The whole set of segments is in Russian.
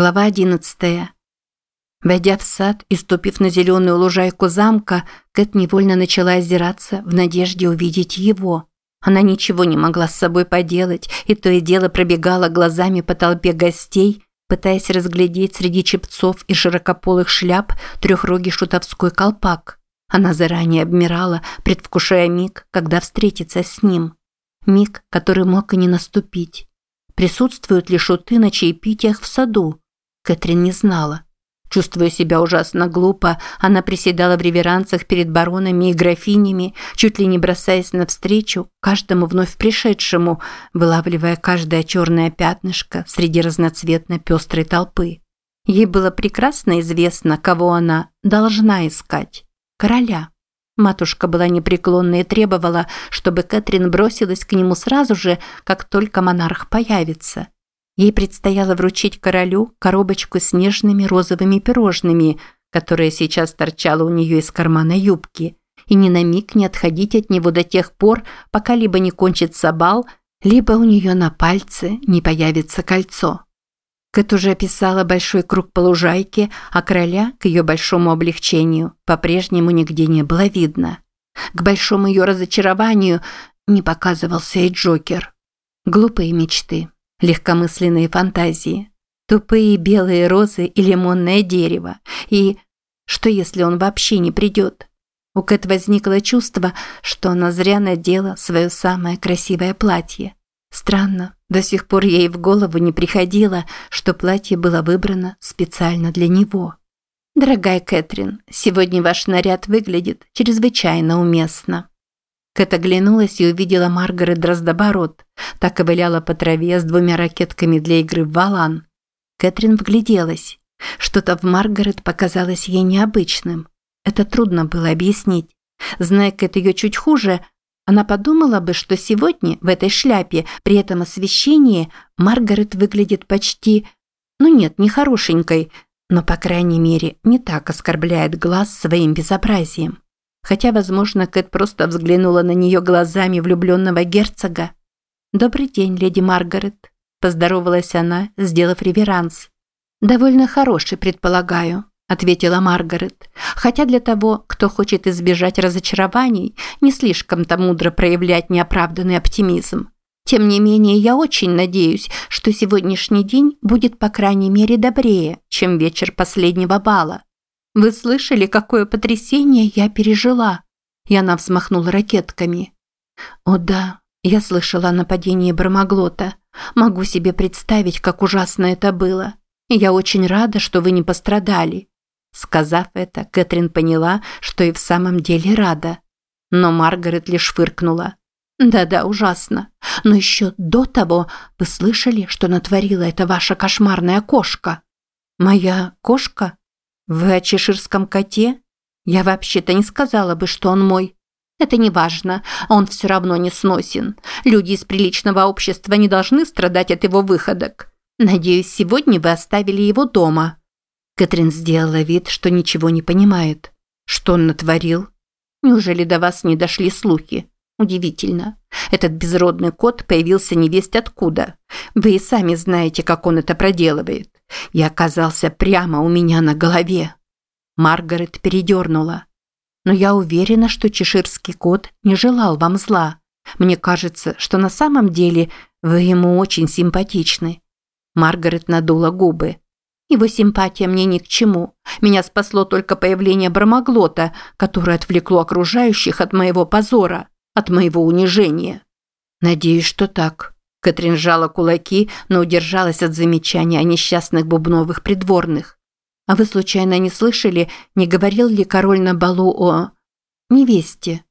Глава 11. Войдя в сад и ступив на зеленую лужайку замка, Кэт невольно начала озираться в надежде увидеть его. Она ничего не могла с собой поделать, и то и дело пробегала глазами по толпе гостей, пытаясь разглядеть среди чепцов и широкополых шляп трехрогий шутовской колпак. Она заранее обмирала, предвкушая миг, когда встретится с ним. Миг, который мог и не наступить. Присутствуют ли шуты на чаепитиях в саду? Кэтрин не знала. Чувствуя себя ужасно глупо, она приседала в реверансах перед баронами и графинями, чуть ли не бросаясь навстречу каждому вновь пришедшему, вылавливая каждое черное пятнышко среди разноцветно пестрой толпы. Ей было прекрасно известно, кого она должна искать – короля. Матушка была непреклонна и требовала, чтобы Кэтрин бросилась к нему сразу же, как только монарх появится. Ей предстояло вручить королю коробочку с нежными розовыми пирожными, которая сейчас торчала у нее из кармана юбки, и ни на миг не отходить от него до тех пор, пока либо не кончится бал, либо у нее на пальце не появится кольцо. Кэт уже описала большой круг по лужайке, а короля, к ее большому облегчению, по-прежнему нигде не было видно. К большому ее разочарованию не показывался и Джокер. Глупые мечты, легкомысленные фантазии, тупые белые розы и лимонное дерево. И что если он вообще не придет? У Кэт возникло чувство, что она зря надела свое самое красивое платье. Странно, до сих пор ей в голову не приходило, что платье было выбрано специально для него. «Дорогая Кэтрин, сегодня ваш наряд выглядит чрезвычайно уместно». Кэт оглянулась и увидела Маргарет Дроздоборот, так ковыляла по траве с двумя ракетками для игры в валан. Кэтрин вгляделась. Что-то в Маргарет показалось ей необычным. Это трудно было объяснить. Зная Кэт ее чуть хуже, она подумала бы, что сегодня в этой шляпе, при этом освещении, Маргарет выглядит почти... Ну нет, не хорошенькой, но, по крайней мере, не так оскорбляет глаз своим безобразием. Хотя, возможно, Кэт просто взглянула на нее глазами влюбленного герцога. «Добрый день, леди Маргарет», – поздоровалась она, сделав реверанс. «Довольно хороший, предполагаю», ответила Маргарет. Хотя для того, кто хочет избежать разочарований, не слишком-то мудро проявлять неоправданный оптимизм. Тем не менее, я очень надеюсь, что сегодняшний день будет по крайней мере добрее, чем вечер последнего бала. Вы слышали, какое потрясение я пережила? И она взмахнула ракетками. О да, я слышала о нападении Бармаглота. Могу себе представить, как ужасно это было. Я очень рада, что вы не пострадали. Сказав это, Кэтрин поняла, что и в самом деле рада. Но Маргарет лишь фыркнула. «Да-да, ужасно. Но еще до того вы слышали, что натворила эта ваша кошмарная кошка?» «Моя кошка? Вы о чеширском коте? Я вообще-то не сказала бы, что он мой. Это не важно, он все равно не сносен. Люди из приличного общества не должны страдать от его выходок. Надеюсь, сегодня вы оставили его дома». Кэтрин сделала вид, что ничего не понимает. Что он натворил? Неужели до вас не дошли слухи? Удивительно. Этот безродный кот появился невесть откуда. Вы и сами знаете, как он это проделывает. И оказался прямо у меня на голове. Маргарет передернула. Но я уверена, что чеширский кот не желал вам зла. Мне кажется, что на самом деле вы ему очень симпатичны. Маргарет надула губы. Его симпатия мне ни к чему. Меня спасло только появление Брамоглота, которое отвлекло окружающих от моего позора, от моего унижения. Надеюсь, что так. Катрин сжала кулаки, но удержалась от замечания о несчастных бубновых придворных. А вы случайно не слышали, не говорил ли король на балу о... невесте?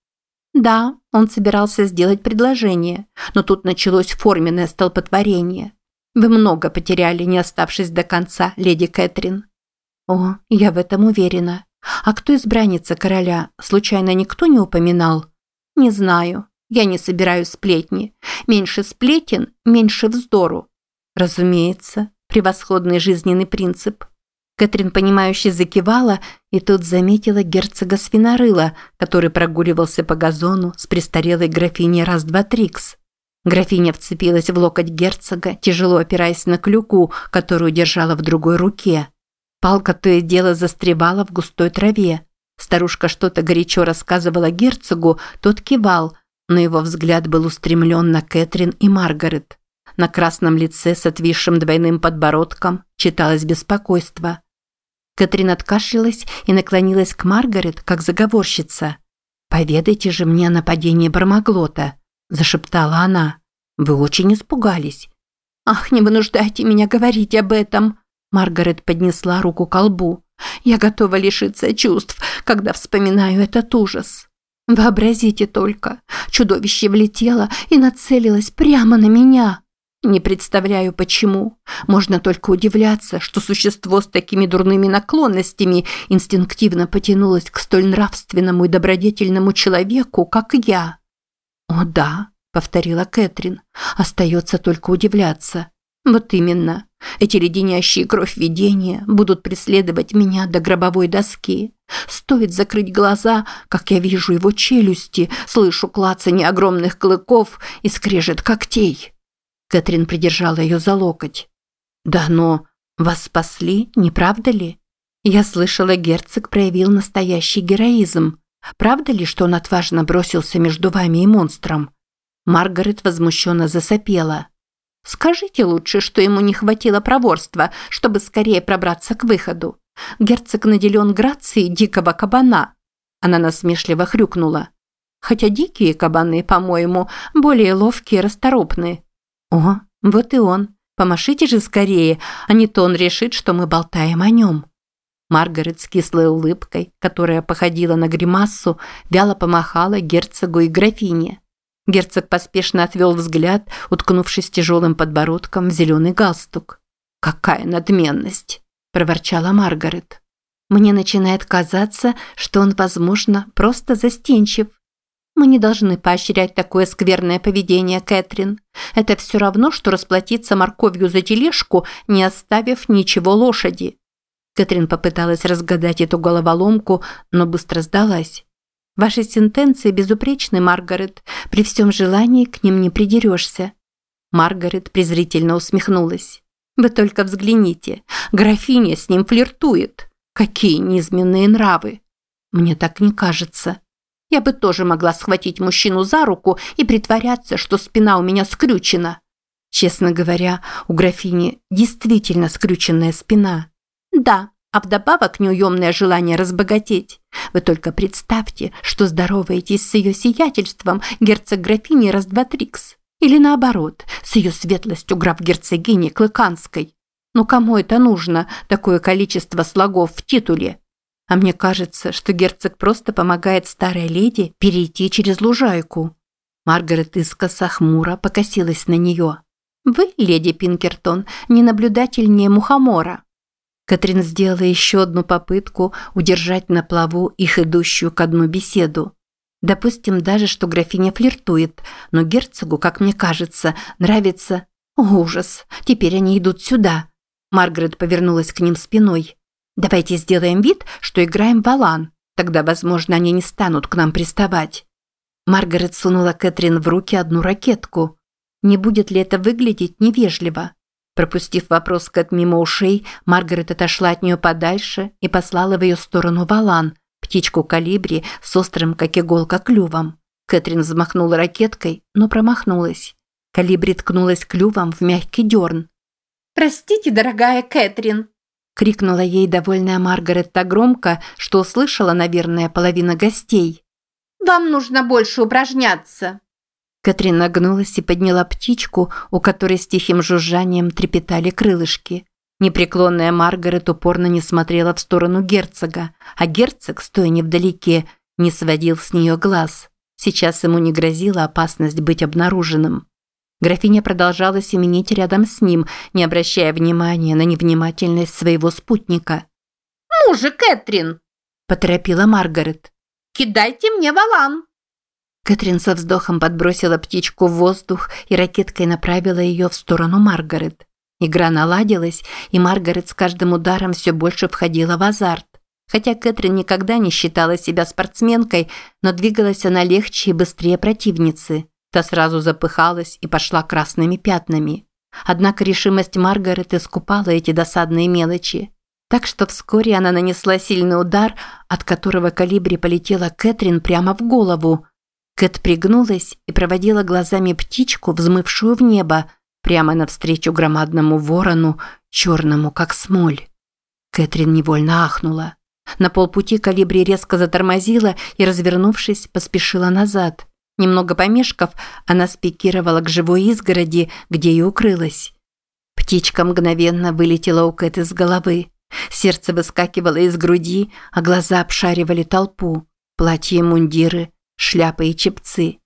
Да, он собирался сделать предложение, но тут началось форменное столпотворение. Вы много потеряли, не оставшись до конца, леди Кэтрин. О, я в этом уверена. А кто избранница короля, случайно никто не упоминал? Не знаю. Я не собираю сплетни. Меньше сплетен, меньше вздору. Разумеется, превосходный жизненный принцип. Кэтрин, понимающе закивала, и тут заметила герцога Свинорыла, который прогуливался по газону с престарелой графиней раз-два Трикс. Графиня вцепилась в локоть герцога, тяжело опираясь на клюку, которую держала в другой руке. Палка то и дело застревала в густой траве. Старушка что-то горячо рассказывала герцогу, тот кивал, но его взгляд был устремлен на Кэтрин и Маргарет. На красном лице с отвисшим двойным подбородком читалось беспокойство. Кэтрин откашлялась и наклонилась к Маргарет, как заговорщица. «Поведайте же мне о нападении Бармаглота», – зашептала она. «Вы очень испугались». «Ах, не вынуждайте меня говорить об этом!» Маргарет поднесла руку к колбу. «Я готова лишиться чувств, когда вспоминаю этот ужас. Вообразите только, чудовище влетело и нацелилось прямо на меня. Не представляю, почему. Можно только удивляться, что существо с такими дурными наклонностями инстинктивно потянулось к столь нравственному и добродетельному человеку, как я. «О да», – повторила Кэтрин, – «остается только удивляться». Вот именно. Эти леденящие кровь видения будут преследовать меня до гробовой доски. Стоит закрыть глаза, как я вижу его челюсти, слышу клацанье огромных клыков и скрежет когтей. Кэтрин придержала ее за локоть. «Да но вас спасли, не правда ли? Я слышала, герцог проявил настоящий героизм. Правда ли, что он отважно бросился между вами и монстром?» Маргарет возмущенно засопела. «Скажите лучше, что ему не хватило проворства, чтобы скорее пробраться к выходу. Герцог наделен грацией дикого кабана». Она насмешливо хрюкнула. «Хотя дикие кабаны, по-моему, более ловкие и расторопные. «О, вот и он. Помашите же скорее, а не то он решит, что мы болтаем о нем». Маргарет с кислой улыбкой, которая походила на гримассу, вяло помахала герцогу и графине. Герцог поспешно отвел взгляд, уткнувшись тяжелым подбородком в зеленый галстук. «Какая надменность!» – проворчала Маргарет. «Мне начинает казаться, что он, возможно, просто застенчив. Мы не должны поощрять такое скверное поведение, Кэтрин. Это все равно, что расплатиться морковью за тележку, не оставив ничего лошади. Кэтрин попыталась разгадать эту головоломку, но быстро сдалась. Ваши сентенции безупречны, Маргарет. При всем желании к ним не придерешься. Маргарет презрительно усмехнулась. Вы только взгляните. Графиня с ним флиртует. Какие низменные нравы. Мне так не кажется. Я бы тоже могла схватить мужчину за руку и притворяться, что спина у меня скрючена. Честно говоря, у графини действительно скрюченная спина. Да, а вдобавок неуемное желание разбогатеть. Вы только представьте, что здороваетесь с ее сиятельством герцог графини Раз-два-трикс. Или наоборот, с ее светлостью граф-герцогини Клыканской. Но кому это нужно, такое количество слогов в титуле? А мне кажется, что герцог просто помогает старой леди перейти через лужайку. Маргарет искоса хмуро покосилась на нее. «Вы, леди Пинкертон, не наблюдательнее мухомора». Катрин сделала еще одну попытку удержать на плаву их идущую ко дну беседу. Допустим даже, что графиня флиртует, но герцогу, как мне кажется, нравится... Ужас! Теперь они идут сюда. Маргарет повернулась к ним спиной. Давайте сделаем вид, что играем в Алан. Тогда, возможно, они не станут к нам приставать. Маргарет сунула Кэтрин в руки одну ракетку. Не будет ли это выглядеть невежливо? Пропустив вопрос Кэт мимо ушей, Маргарет отошла от нее подальше и послала в ее сторону валан, птичку калибри с острым, как иголка, клювом. Кэтрин взмахнула ракеткой, но промахнулась. Калибри ткнулась клювом в мягкий дерн. «Простите, дорогая Кэтрин», крикнула ей довольная Маргарет так громко, что услышала, наверное, половина гостей. «Вам нужно больше упражняться!» Катрин нагнулась и подняла птичку, у которой с тихим жужжанием трепетали крылышки. Непреклонная Маргарет упорно не смотрела в сторону герцога, а герцог, стоя невдалеке, не сводил с нее глаз. Сейчас ему не грозила опасность быть обнаруженным. Графиня продолжала семенить рядом с ним, не обращая внимания на невнимательность своего спутника. «Ну же, Кэтрин!» – поторопила Маргарет. «Кидайте мне валан!» Кэтрин со вздохом подбросила птичку в воздух и ракеткой направила ее в сторону Маргарет. Игра наладилась, и Маргарет с каждым ударом все больше входила в азарт. Хотя Кэтрин никогда не считала себя спортсменкой, но двигалась она легче и быстрее противницы. Та сразу запыхалась и пошла красными пятнами. Однако решимость Маргарет искупала эти досадные мелочи. Так что вскоре она нанесла сильный удар, от которого калибри полетела Кэтрин прямо в голову. Кэт пригнулась и проводила глазами птичку, взмывшую в небо, прямо навстречу громадному ворону, черному как смоль. Кэтрин невольно ахнула. На полпути калибри резко затормозила и, развернувшись, поспешила назад. Немного помешков, она спикировала к живой изгороди, где и укрылась. Птичка мгновенно вылетела у Кэт из головы. Сердце выскакивало из груди, а глаза обшаривали толпу. Платья и мундиры, шляпы и чепцы.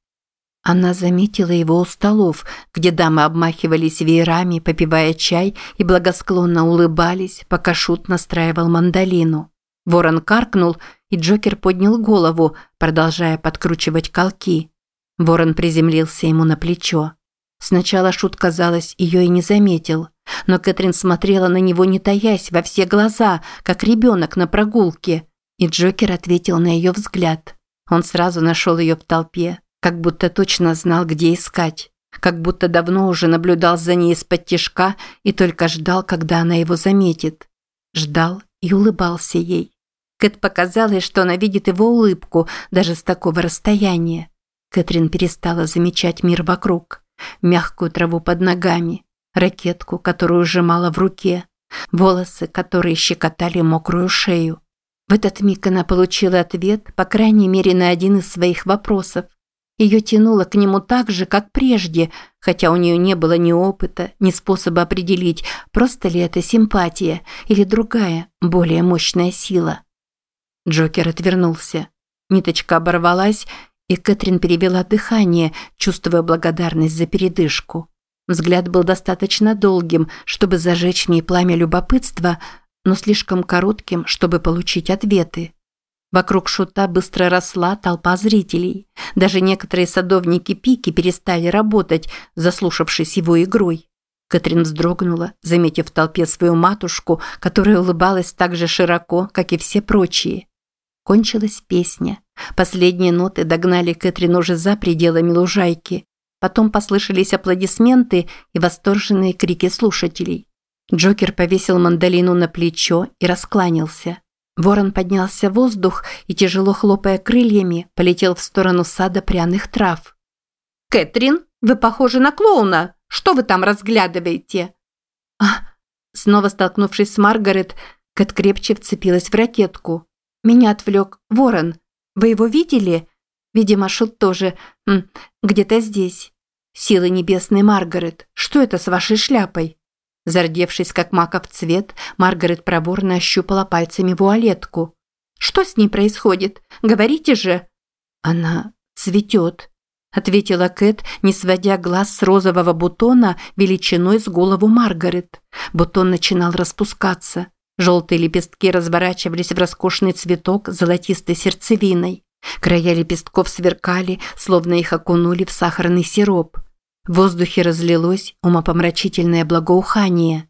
Она заметила его у столов, где дамы обмахивались веерами, попивая чай и благосклонно улыбались, пока Шут настраивал мандолину. Ворон каркнул, и Джокер поднял голову, продолжая подкручивать колки. Ворон приземлился ему на плечо. Сначала Шут, казалось, ее и не заметил, но Кэтрин смотрела на него не таясь во все глаза, как ребенок на прогулке, и Джокер ответил на ее взгляд. Он сразу нашел ее в толпе, как будто точно знал, где искать, как будто давно уже наблюдал за ней из-под тишка и только ждал, когда она его заметит. Ждал и улыбался ей. Кэт показалось, что она видит его улыбку даже с такого расстояния. Кэтрин перестала замечать мир вокруг. Мягкую траву под ногами, ракетку, которую сжимала в руке, волосы, которые щекотали мокрую шею. В этот миг она получила ответ, по крайней мере, на один из своих вопросов. Ее тянуло к нему так же, как прежде, хотя у нее не было ни опыта, ни способа определить, просто ли это симпатия или другая, более мощная сила. Джокер отвернулся. Ниточка оборвалась, и Кэтрин перевела дыхание, чувствуя благодарность за передышку. Взгляд был достаточно долгим, чтобы зажечь в ней пламя любопытства, но слишком коротким, чтобы получить ответы. Вокруг шута быстро росла толпа зрителей. Даже некоторые садовники Пики перестали работать, заслушавшись его игрой. Кэтрин вздрогнула, заметив в толпе свою матушку, которая улыбалась так же широко, как и все прочие. Кончилась песня. Последние ноты догнали Кэтрин уже за пределами лужайки. Потом послышались аплодисменты и восторженные крики слушателей. Джокер повесил мандолину на плечо и раскланялся. Ворон поднялся в воздух и, тяжело хлопая крыльями, полетел в сторону сада пряных трав. «Кэтрин, вы похожи на клоуна! Что вы там разглядываете?» «А...» Снова столкнувшись с Маргарет, Кэт крепче вцепилась в ракетку. Меня отвлек ворон. Вы его видели? Видимо, Шут тоже где-то здесь. Силы небесной Маргарет, что это с вашей шляпой? Зардевшись, как маков цвет, Маргарет проворно ощупала пальцами вуалетку. Что с ней происходит? Говорите же. Она цветет, ответила Кэт, не сводя глаз с розового бутона величиной с голову Маргарет. Бутон начинал распускаться. Желтые лепестки разворачивались в роскошный цветок золотистой сердцевиной. Края лепестков сверкали, словно их окунули в сахарный сироп. В воздухе разлилось умопомрачительное благоухание.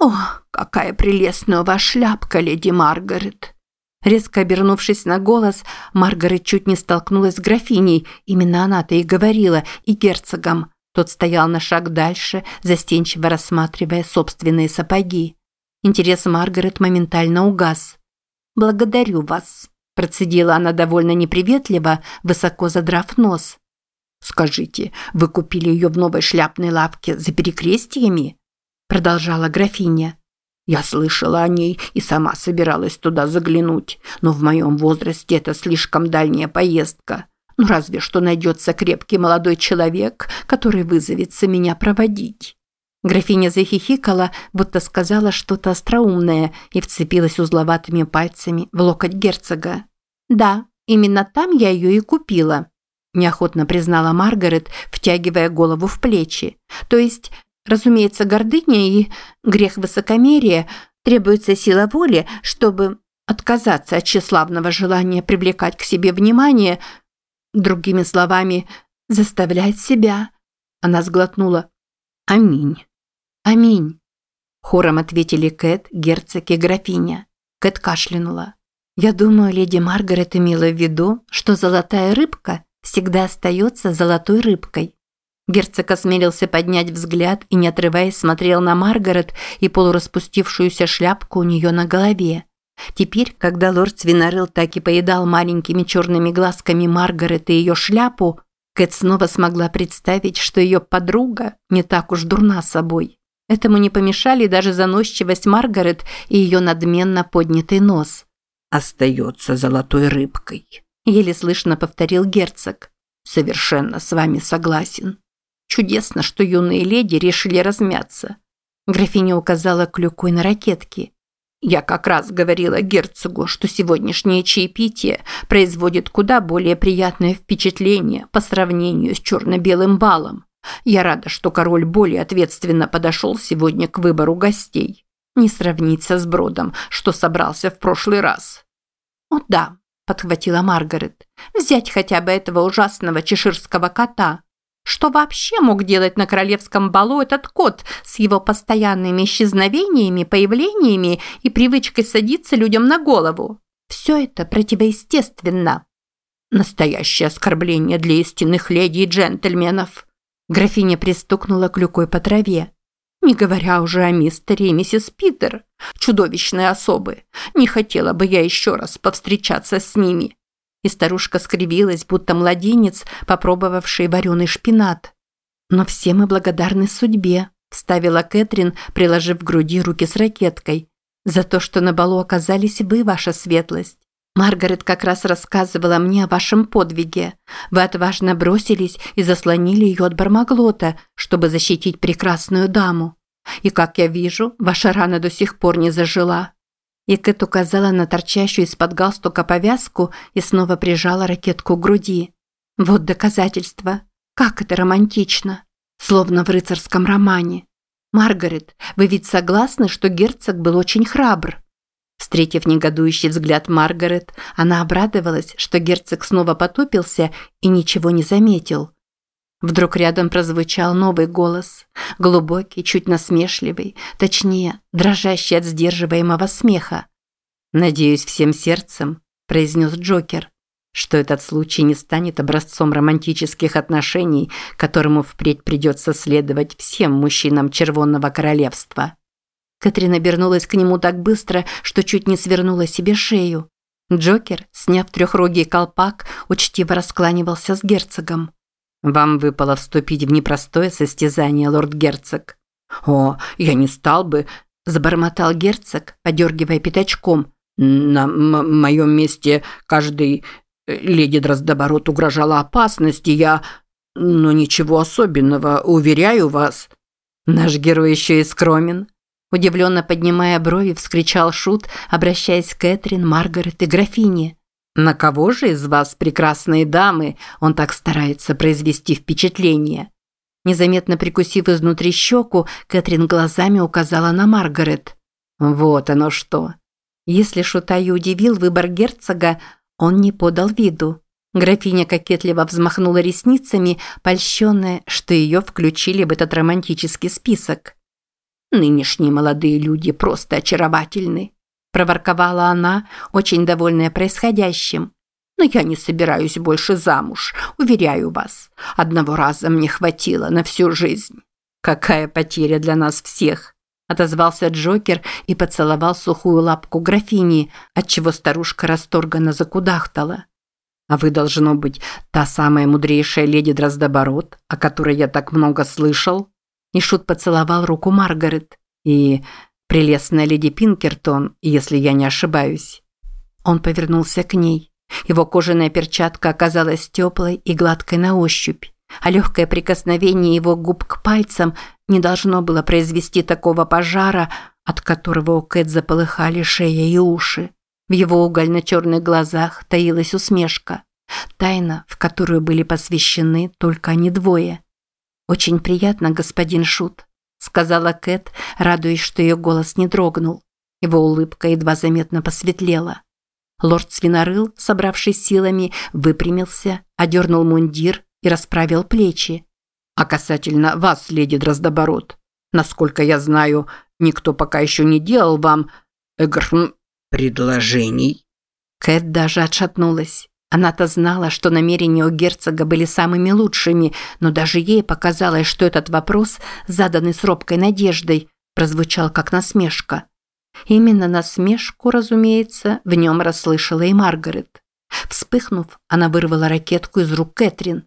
«О, какая прелестная вас шляпка, леди Маргарет!» Резко обернувшись на голос, Маргарет чуть не столкнулась с графиней, именно она-то и говорила, и герцогом. Тот стоял на шаг дальше, застенчиво рассматривая собственные сапоги. Интерес Маргарет моментально угас. «Благодарю вас», – процедила она довольно неприветливо, высоко задрав нос. «Скажите, вы купили ее в новой шляпной лавке за перекрестиями?» – продолжала графиня. «Я слышала о ней и сама собиралась туда заглянуть, но в моем возрасте это слишком дальняя поездка. Ну разве что найдется крепкий молодой человек, который вызовется меня проводить». Графиня захихикала, будто сказала что-то остроумное и вцепилась узловатыми пальцами в локоть герцога. «Да, именно там я ее и купила», – неохотно признала Маргарет, втягивая голову в плечи. «То есть, разумеется, гордыня и грех высокомерия требуется сила воли, чтобы отказаться от тщеславного желания привлекать к себе внимание, другими словами, заставлять себя». Она сглотнула. «Аминь». «Аминь!» Хором ответили Кэт, герцог и графиня. Кэт кашлянула. «Я думаю, леди Маргарет имела в виду, что золотая рыбка всегда остается золотой рыбкой. Герцог осмелился поднять взгляд и, не отрываясь, смотрел на Маргарет и полураспустившуюся шляпку у нее на голове. Теперь, когда лорд Свинорыл так и поедал маленькими черными глазками Маргарет и ее шляпу, Кэт снова смогла представить, что ее подруга не так уж дурна собой. Этому не помешали даже заносчивость Маргарет и ее надменно поднятый нос. «Остается золотой рыбкой», – еле слышно повторил герцог. «Совершенно с вами согласен. Чудесно, что юные леди решили размяться». Графиня указала клюкой на ракетки. Я как раз говорила герцогу, что сегодняшнее чаепитие производит куда более приятное впечатление по сравнению с черно-белым балом. Я рада, что король более ответственно подошел сегодня к выбору гостей. Не сравниться с Бродом, что собрался в прошлый раз. «О да», – подхватила Маргарет, – «взять хотя бы этого ужасного чеширского кота. Что вообще мог делать на королевском балу этот кот с его постоянными исчезновениями, появлениями и привычкой садиться людям на голову? Все это противоестественно. Настоящее оскорбление для истинных леди и джентльменов. Графиня пристукнула клюкой по траве. Не говоря уже о мистере и миссис Питер. Чудовищные особы. Не хотела бы я еще раз повстречаться с ними и старушка скривилась, будто младенец, попробовавший вареный шпинат. «Но все мы благодарны судьбе», – вставила Кэтрин, приложив к груди руки с ракеткой. «За то, что на балу оказались вы, ваша светлость. Маргарет как раз рассказывала мне о вашем подвиге. Вы отважно бросились и заслонили ее от Бармаглота, чтобы защитить прекрасную даму. И, как я вижу, ваша рана до сих пор не зажила. И Кэт указала на торчащую из-под галстука повязку и снова прижала ракетку к груди. Вот доказательство. Как это романтично. Словно в рыцарском романе. «Маргарет, вы ведь согласны, что герцог был очень храбр?» Встретив негодующий взгляд Маргарет, она обрадовалась, что герцог снова потупился и ничего не заметил. Вдруг рядом прозвучал новый голос, глубокий, чуть насмешливый, точнее, дрожащий от сдерживаемого смеха. «Надеюсь всем сердцем», – произнес Джокер, «что этот случай не станет образцом романтических отношений, которому впредь придется следовать всем мужчинам Червонного Королевства». Катрин обернулась к нему так быстро, что чуть не свернула себе шею. Джокер, сняв трехрогий колпак, учтиво раскланивался с герцогом. Вам выпало вступить в непростое состязание, лорд-герцог. О, я не стал бы, забормотал герцог, подергивая пятачком. На моем месте каждый э, леди Дроздоборот угрожала опасность, и я... Но ничего особенного, уверяю вас. Наш герой еще и скромен. Удивленно поднимая брови, вскричал Шут, обращаясь к Кэтрин, Маргарет и графине. На кого же из вас, прекрасные дамы, он так старается произвести впечатление? Незаметно прикусив изнутри щеку, Кэтрин глазами указала на Маргарет. Вот оно что. Если Шутай удивил выбор герцога, он не подал виду. Графиня кокетливо взмахнула ресницами, польщенная, что ее включили в этот романтический список. «Нынешние молодые люди просто очаровательны», проворковала она, очень довольная происходящим. Но я не собираюсь больше замуж, уверяю вас. Одного раза мне хватило на всю жизнь. Какая потеря для нас всех, отозвался Джокер и поцеловал сухую лапку графини, отчего старушка расторганно закудахтала. А вы должно быть та самая мудрейшая леди Дроздоборот, о которой я так много слышал. И шут поцеловал руку Маргарет. И Прелестная леди Пинкертон, если я не ошибаюсь. Он повернулся к ней. Его кожаная перчатка оказалась теплой и гладкой на ощупь, а легкое прикосновение его губ к пальцам не должно было произвести такого пожара, от которого у Кэт заполыхали шея и уши. В его угольно-черных глазах таилась усмешка. Тайна, в которую были посвящены только они двое. «Очень приятно, господин Шут», сказала Кэт, радуясь, что ее голос не дрогнул. Его улыбка едва заметно посветлела. Лорд Свинорыл, собравшись силами, выпрямился, одернул мундир и расправил плечи. «А касательно вас, леди Дроздоборот, насколько я знаю, никто пока еще не делал вам... Эгрм... предложений?» Кэт даже отшатнулась. Она-то знала, что намерения у герцога были самыми лучшими, но даже ей показалось, что этот вопрос, заданный с робкой надеждой, прозвучал как насмешка. Именно насмешку, разумеется, в нем расслышала и Маргарет. Вспыхнув, она вырвала ракетку из рук Кэтрин.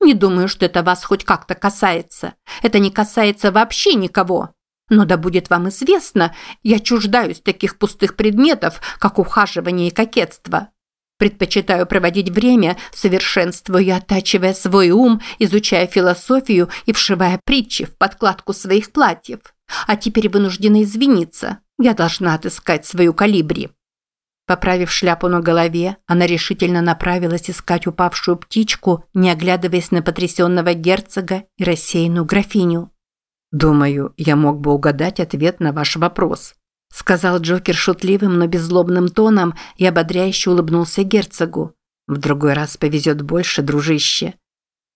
«Не думаю, что это вас хоть как-то касается. Это не касается вообще никого. Но да будет вам известно, я чуждаюсь таких пустых предметов, как ухаживание и кокетство. Предпочитаю проводить время, совершенствуя и оттачивая свой ум, изучая философию и вшивая притчи в подкладку своих платьев. А теперь вынуждена извиниться. Я должна отыскать свою калибри. Поправив шляпу на голове, она решительно направилась искать упавшую птичку, не оглядываясь на потрясенного герцога и рассеянную графиню. «Думаю, я мог бы угадать ответ на ваш вопрос», сказал Джокер шутливым, но беззлобным тоном и ободряюще улыбнулся герцогу. «В другой раз повезет больше, дружище».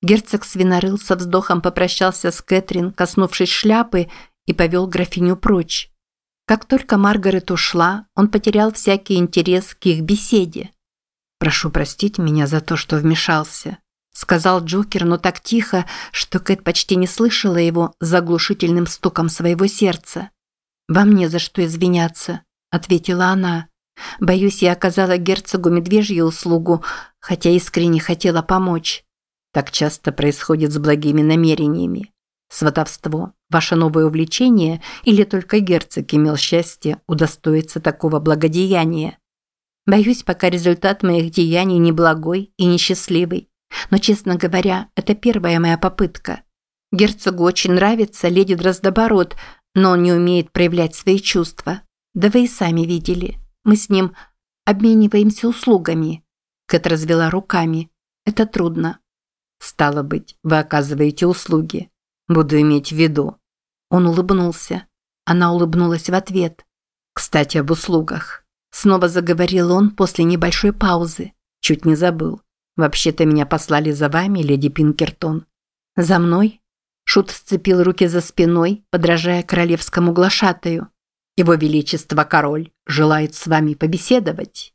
Герцог свинорыл со вздохом попрощался с Кэтрин, коснувшись шляпы, и повел графиню прочь. Как только Маргарет ушла, он потерял всякий интерес к их беседе. «Прошу простить меня за то, что вмешался», – сказал Джокер, но так тихо, что Кэт почти не слышала его заглушительным стуком своего сердца. «Вам не за что извиняться», – ответила она. «Боюсь, я оказала герцогу медвежью услугу, хотя искренне хотела помочь». Так часто происходит с благими намерениями. Сватовство – ваше новое увлечение или только герцог имел счастье удостоиться такого благодеяния? Боюсь, пока результат моих деяний не благой и несчастливый. Но, честно говоря, это первая моя попытка. Герцогу очень нравится леди Дроздоборот, но он не умеет проявлять свои чувства. Да вы и сами видели. Мы с ним обмениваемся услугами. Кэт развела руками. Это трудно. Стало быть, вы оказываете услуги. Буду иметь в виду. Он улыбнулся. Она улыбнулась в ответ. Кстати, об услугах. Снова заговорил он после небольшой паузы. Чуть не забыл. Вообще-то меня послали за вами, леди Пинкертон. За мной? Шут сцепил руки за спиной, подражая королевскому глашатаю. Его Величество Король желает с вами побеседовать.